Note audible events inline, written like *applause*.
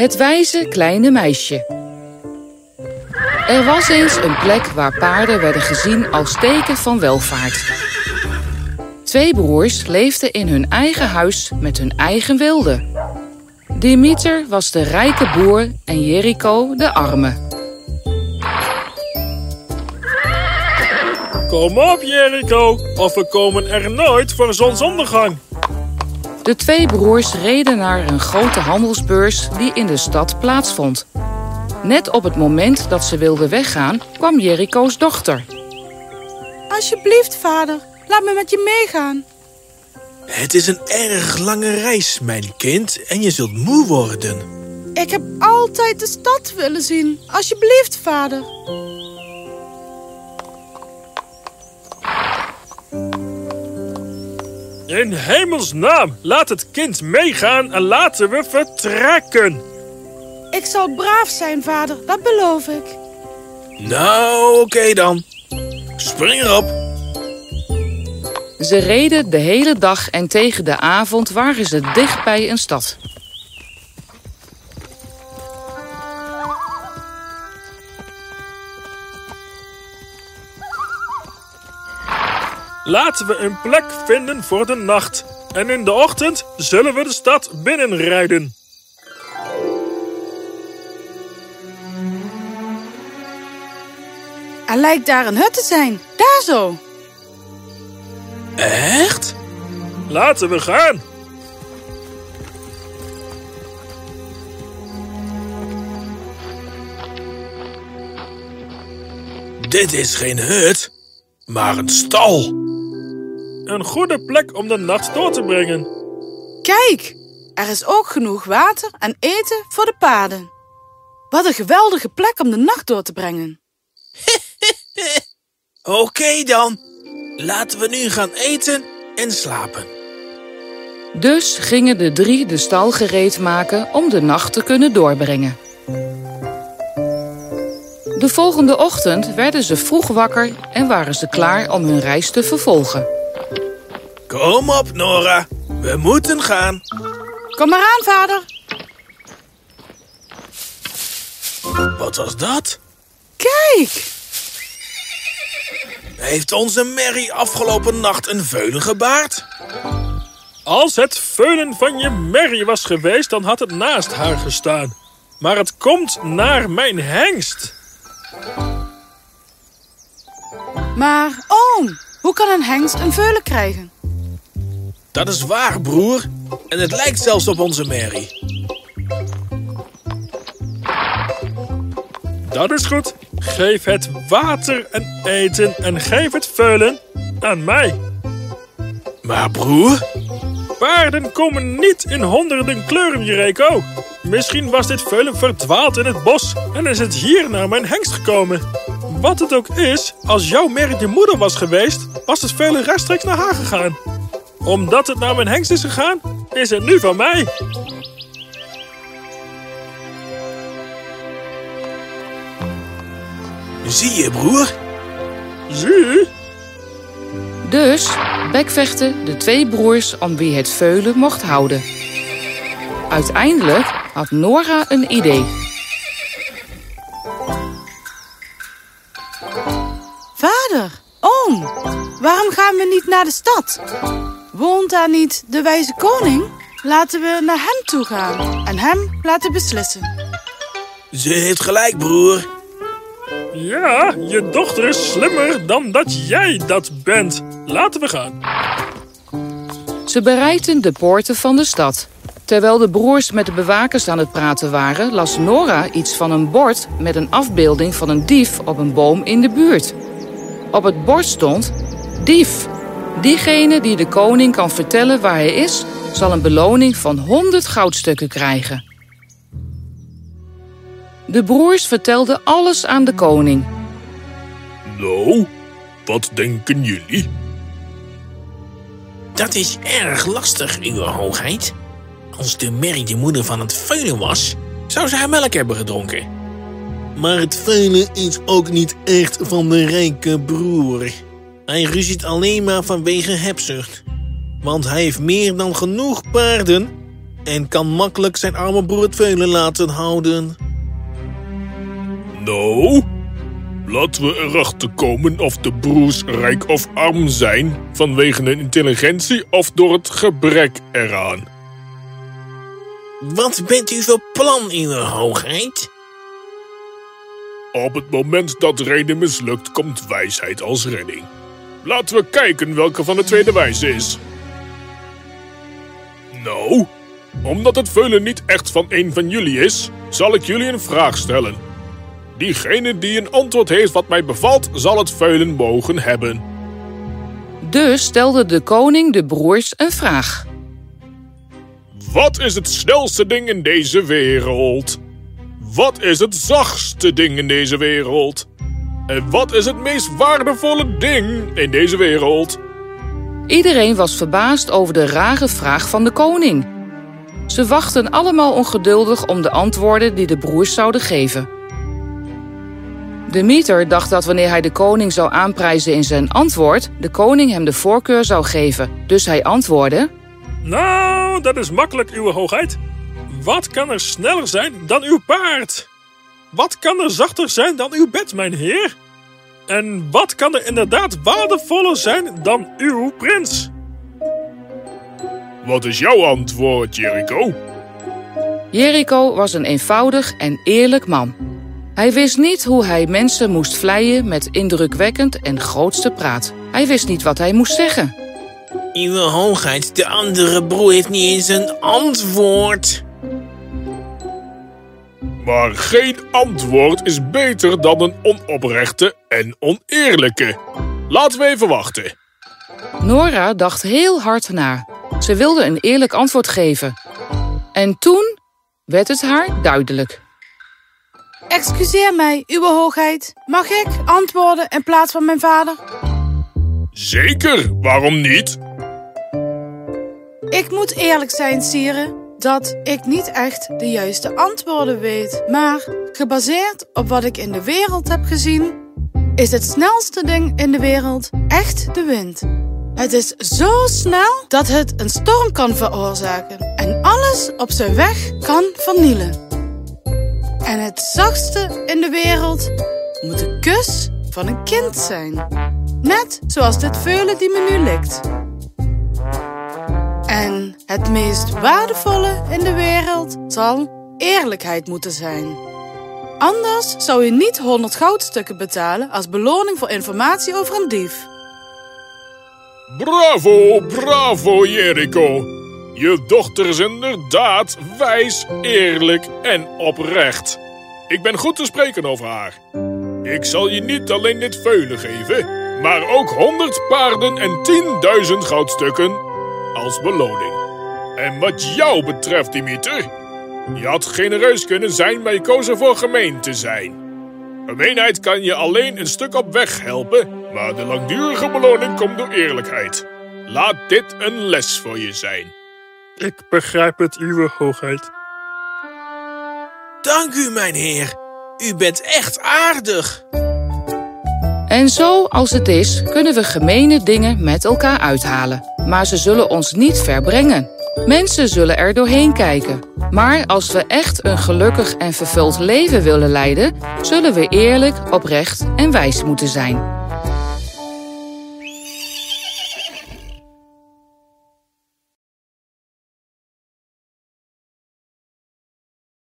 Het wijze kleine meisje. Er was eens een plek waar paarden werden gezien als teken van welvaart. Twee broers leefden in hun eigen huis met hun eigen wilde. Dimiter was de rijke boer en Jericho de arme. Kom op, Jericho, of we komen er nooit voor zonsondergang. De twee broers reden naar een grote handelsbeurs die in de stad plaatsvond. Net op het moment dat ze wilden weggaan, kwam Jericho's dochter. Alsjeblieft, vader, laat me met je meegaan. Het is een erg lange reis, mijn kind, en je zult moe worden. Ik heb altijd de stad willen zien. Alsjeblieft, vader. In hemelsnaam, laat het kind meegaan en laten we vertrekken. Ik zal braaf zijn, vader, dat beloof ik. Nou, oké dan. Spring erop. Ze reden de hele dag en tegen de avond waren ze dicht bij een stad. Laten we een plek vinden voor de nacht. En in de ochtend zullen we de stad binnenrijden. Er lijkt daar een hut te zijn. Daar zo. Echt? Laten we gaan. Dit is geen hut, maar een stal. Een goede plek om de nacht door te brengen. Kijk, er is ook genoeg water en eten voor de paarden. Wat een geweldige plek om de nacht door te brengen. *laughs* Oké dan. Laten we nu gaan eten en slapen. Dus gingen de drie de stal gereed maken om de nacht te kunnen doorbrengen. De volgende ochtend werden ze vroeg wakker en waren ze klaar om hun reis te vervolgen. Kom op, Nora. We moeten gaan. Kom maar aan, vader. Wat was dat? Kijk, Heeft onze Mary afgelopen nacht een veulen gebaard? Als het veulen van je merrie was geweest, dan had het naast haar gestaan. Maar het komt naar mijn hengst. maar oom, hoe kan een hengst een veulen krijgen? Dat is waar, broer. En het lijkt zelfs op onze Mary. Dat is goed. Geef het water en eten en geef het veulen aan mij. Maar broer, Paarden komen niet in honderden kleuren, Jericho. Misschien was dit veulen verdwaald in het bos en is het hier naar mijn hengst gekomen. Wat het ook is, als jouw merk je moeder was geweest, was het veulen rechtstreeks naar haar gegaan. Omdat het naar mijn hengst is gegaan, is het nu van mij. zie je, broer? Zie? Dus bekvechten de twee broers om wie het veulen mocht houden. Uiteindelijk had Nora een idee. Vader, oom, waarom gaan we niet naar de stad? Woont daar niet de wijze koning? Laten we naar hem toe gaan en hem laten beslissen. Ze heeft gelijk, broer. Ja, je dochter is slimmer dan dat jij dat bent. Laten we gaan. Ze bereikten de poorten van de stad. Terwijl de broers met de bewakers aan het praten waren, las Nora iets van een bord met een afbeelding van een dief op een boom in de buurt. Op het bord stond: Dief. Diegene die de koning kan vertellen waar hij is, zal een beloning van 100 goudstukken krijgen. De broers vertelden alles aan de koning. Nou, wat denken jullie? Dat is erg lastig, uw hoogheid. Als de Mary de moeder van het veulen was, zou ze haar melk hebben gedronken. Maar het veulen is ook niet echt van de rijke broer. Hij ruziet alleen maar vanwege hebzucht. Want hij heeft meer dan genoeg paarden en kan makkelijk zijn arme broer het veulen laten houden. Nou, laten we erachter komen of de broers rijk of arm zijn vanwege hun intelligentie of door het gebrek eraan. Wat bent u voor plan, uw hoogheid? Op het moment dat reden mislukt, komt wijsheid als redding. Laten we kijken welke van de twee de wijze is. Nou, omdat het veulen niet echt van een van jullie is, zal ik jullie een vraag stellen. Diegene die een antwoord heeft wat mij bevalt, zal het veulen mogen hebben. Dus stelde de koning de broers een vraag. Wat is het snelste ding in deze wereld? Wat is het zachtste ding in deze wereld? En wat is het meest waardevolle ding in deze wereld? Iedereen was verbaasd over de rare vraag van de koning. Ze wachten allemaal ongeduldig om de antwoorden die de broers zouden geven. De mieter dacht dat wanneer hij de koning zou aanprijzen in zijn antwoord, de koning hem de voorkeur zou geven. Dus hij antwoordde: Nou, dat is makkelijk, uw hoogheid. Wat kan er sneller zijn dan uw paard? Wat kan er zachter zijn dan uw bed, mijn heer? En wat kan er inderdaad waardevoller zijn dan uw prins? Wat is jouw antwoord, Jericho? Jericho was een eenvoudig en eerlijk man. Hij wist niet hoe hij mensen moest vleien met indrukwekkend en grootste praat. Hij wist niet wat hij moest zeggen. Uw hoogheid, de andere broer heeft niet eens een antwoord. Maar geen antwoord is beter dan een onoprechte en oneerlijke. Laten we even wachten. Nora dacht heel hard na. Ze wilde een eerlijk antwoord geven. En toen werd het haar duidelijk. Excuseer mij, uw hoogheid. Mag ik antwoorden in plaats van mijn vader? Zeker, waarom niet? Ik moet eerlijk zijn, sire, dat ik niet echt de juiste antwoorden weet. Maar gebaseerd op wat ik in de wereld heb gezien, is het snelste ding in de wereld echt de wind. Het is zo snel dat het een storm kan veroorzaken en alles op zijn weg kan vernielen. En het zachtste in de wereld moet de kus van een kind zijn. Net zoals dit veulen die me nu likt. En het meest waardevolle in de wereld zal eerlijkheid moeten zijn. Anders zou je niet 100 goudstukken betalen als beloning voor informatie over een dief. Bravo, bravo, Jericho. Je dochter is inderdaad wijs, eerlijk en oprecht. Ik ben goed te spreken over haar. Ik zal je niet alleen dit veulen geven, maar ook honderd paarden en 10.000 goudstukken als beloning. En wat jou betreft, Dimiter, je had genereus kunnen zijn, maar je koos ervoor gemeen te zijn. Gemeenheid kan je alleen een stuk op weg helpen, maar de langdurige beloning komt door eerlijkheid. Laat dit een les voor je zijn. Ik begrijp het, uw hoogheid. Dank u, mijn heer. U bent echt aardig. En zo als het is, kunnen we gemene dingen met elkaar uithalen. Maar ze zullen ons niet verbrengen. Mensen zullen er doorheen kijken. Maar als we echt een gelukkig en vervuld leven willen leiden, zullen we eerlijk, oprecht en wijs moeten zijn.